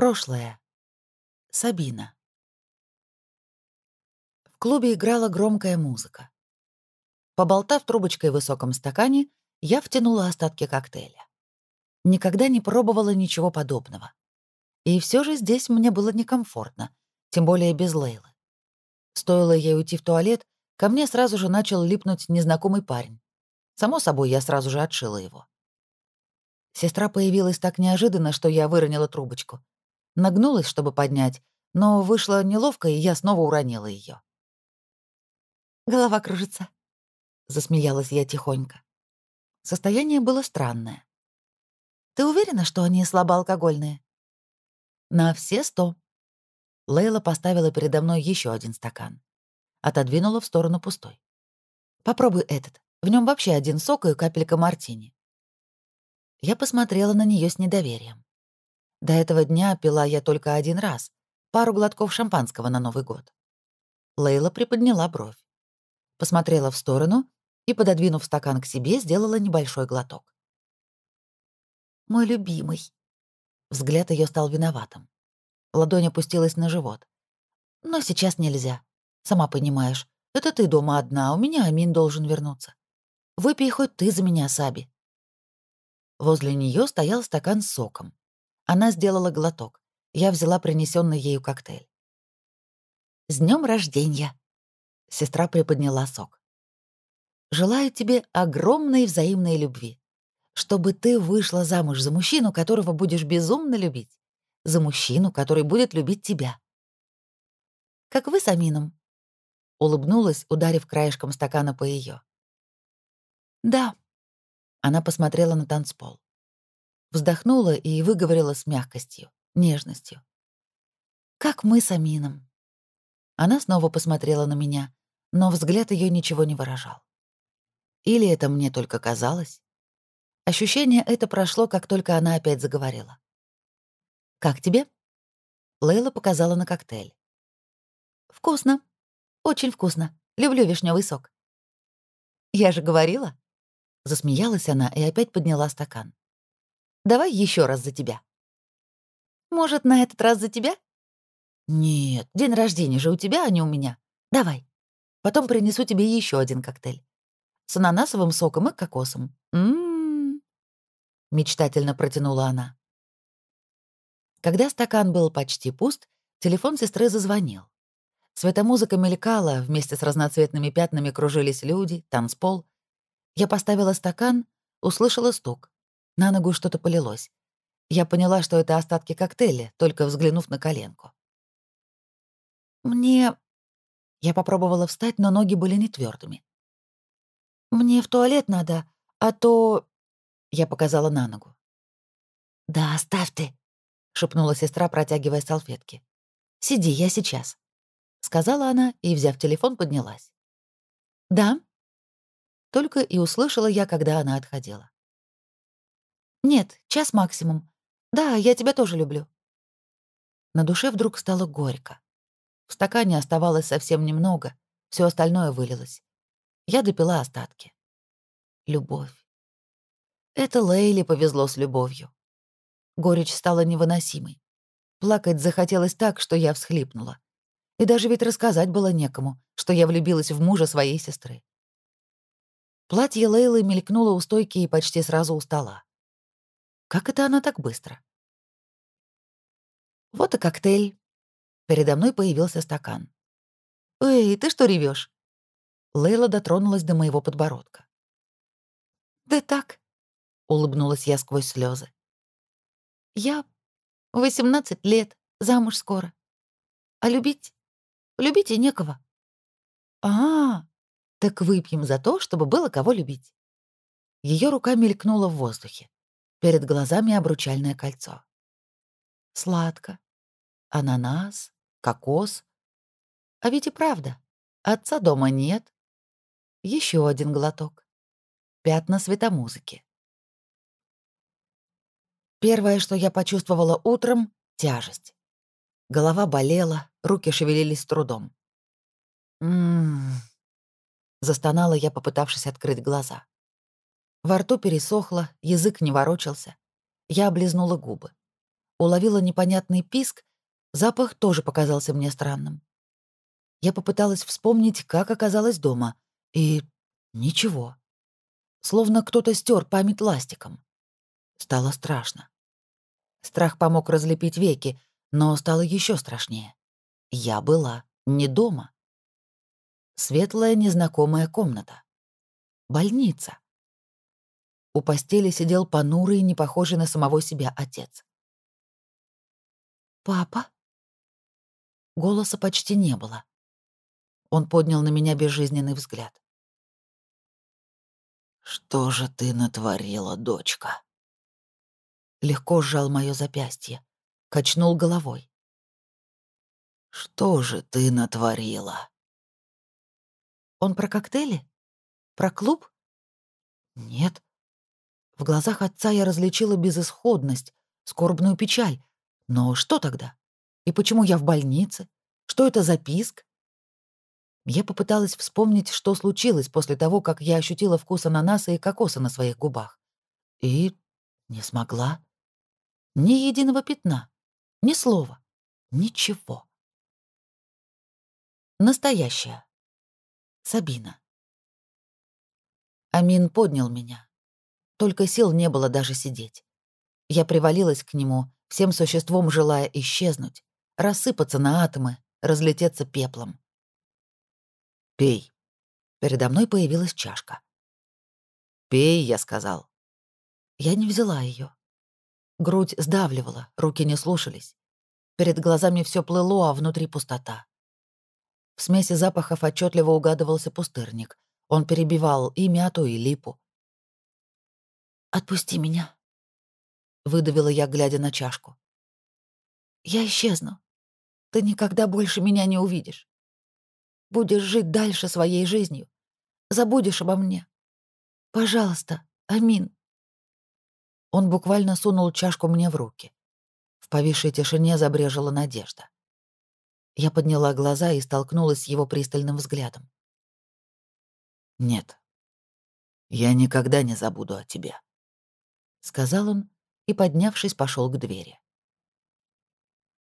Прошлое. Сабина. В клубе играла громкая музыка. Поболтав трубочкой в высоком стакане, я втянула остатки коктейля. Никогда не пробовала ничего подобного. И все же здесь мне было некомфортно, тем более без Лейлы. Стоило ей уйти в туалет, ко мне сразу же начал липнуть незнакомый парень. Само собой, я сразу же отшила его. Сестра появилась так неожиданно, что я выронила трубочку. Нагнулась, чтобы поднять, но вышло неловко, и я снова уронила ее. «Голова кружится», — засмеялась я тихонько. Состояние было странное. «Ты уверена, что они слабоалкогольные?» «На все сто». Лейла поставила передо мной еще один стакан. Отодвинула в сторону пустой. «Попробуй этот. В нем вообще один сок и капелька мартини». Я посмотрела на нее с недоверием. До этого дня пила я только один раз, пару глотков шампанского на Новый год. Лейла приподняла бровь. Посмотрела в сторону и, пододвинув стакан к себе, сделала небольшой глоток. «Мой любимый». Взгляд ее стал виноватым. Ладонь опустилась на живот. «Но сейчас нельзя. Сама понимаешь, это ты дома одна, у меня Амин должен вернуться. Выпей хоть ты за меня, Саби». Возле нее стоял стакан с соком. Она сделала глоток. Я взяла принесенный ею коктейль. «С днем рождения!» Сестра приподняла сок. «Желаю тебе огромной взаимной любви, чтобы ты вышла замуж за мужчину, которого будешь безумно любить, за мужчину, который будет любить тебя». «Как вы с Амином?» Улыбнулась, ударив краешком стакана по ее. «Да». Она посмотрела на танцпол. Вздохнула и выговорила с мягкостью, нежностью. «Как мы с Амином». Она снова посмотрела на меня, но взгляд ее ничего не выражал. Или это мне только казалось? Ощущение это прошло, как только она опять заговорила. «Как тебе?» Лейла показала на коктейль. «Вкусно. Очень вкусно. Люблю вишневый сок». «Я же говорила?» Засмеялась она и опять подняла стакан. Давай еще раз за тебя». «Может, на этот раз за тебя?» «Нет, день рождения же у тебя, а не у меня. Давай. Потом принесу тебе еще один коктейль. С ананасовым соком и кокосом. М-м-м». Мечтательно протянула она. Когда стакан был почти пуст, телефон сестры зазвонил. Светомузыка мелькала, вместе с разноцветными пятнами кружились люди, танцпол. Я поставила стакан, услышала стук. На ногу что-то полилось. Я поняла, что это остатки коктейля, только взглянув на коленку. «Мне...» Я попробовала встать, но ноги были не твердыми. «Мне в туалет надо, а то...» Я показала на ногу. «Да, оставь ты», — шепнула сестра, протягивая салфетки. «Сиди, я сейчас», — сказала она и, взяв телефон, поднялась. «Да?» Только и услышала я, когда она отходила. «Нет, час максимум. Да, я тебя тоже люблю». На душе вдруг стало горько. В стакане оставалось совсем немного, все остальное вылилось. Я допила остатки. Любовь. Это Лейли повезло с любовью. Горечь стала невыносимой. Плакать захотелось так, что я всхлипнула. И даже ведь рассказать было некому, что я влюбилась в мужа своей сестры. Платье Лейлы мелькнуло у стойки и почти сразу у стола. Как это она так быстро? Вот и коктейль. Передо мной появился стакан. «Эй, ты что ревешь? Лейла дотронулась до моего подбородка. «Да так», — улыбнулась я сквозь слезы. «Я 18 лет, замуж скоро. А любить? Любить и некого». «А, так выпьем за то, чтобы было кого любить». Ее рука мелькнула в воздухе. Перед глазами обручальное кольцо. Сладко. Ананас, кокос. А ведь и правда, отца дома нет. Еще один глоток. Пятна светомузыки. Первое, что я почувствовала утром — тяжесть. Голова болела, руки шевелились с трудом. «М-м-м», застонала я, попытавшись открыть глаза. Во рту пересохло, язык не ворочался. Я облизнула губы. уловила непонятный писк, запах тоже показался мне странным. Я попыталась вспомнить, как оказалась дома, и ничего. Словно кто-то стер память ластиком. Стало страшно. Страх помог разлепить веки, но стало еще страшнее. Я была не дома. Светлая незнакомая комната. Больница. У постели сидел понурый, не похожий на самого себя отец. «Папа?» Голоса почти не было. Он поднял на меня безжизненный взгляд. «Что же ты натворила, дочка?» Легко сжал мое запястье, качнул головой. «Что же ты натворила?» Он про коктейли? Про клуб? Нет. В глазах отца я различила безысходность, скорбную печаль. Но что тогда? И почему я в больнице? Что это за писк? Я попыталась вспомнить, что случилось после того, как я ощутила вкус ананаса и кокоса на своих губах. И не смогла. Ни единого пятна, ни слова, ничего. Настоящая. Сабина. Амин поднял меня. Только сил не было даже сидеть. Я привалилась к нему, всем существом желая исчезнуть, рассыпаться на атомы, разлететься пеплом. «Пей». Передо мной появилась чашка. «Пей», — я сказал. Я не взяла ее. Грудь сдавливала, руки не слушались. Перед глазами все плыло, а внутри пустота. В смеси запахов отчетливо угадывался пустырник. Он перебивал и мяту, и липу. «Отпусти меня», — выдавила я, глядя на чашку. «Я исчезну. Ты никогда больше меня не увидишь. Будешь жить дальше своей жизнью. Забудешь обо мне. Пожалуйста, Амин». Он буквально сунул чашку мне в руки. В повисшей тишине забрежила надежда. Я подняла глаза и столкнулась с его пристальным взглядом. «Нет, я никогда не забуду о тебе», — сказал он и, поднявшись, пошел к двери.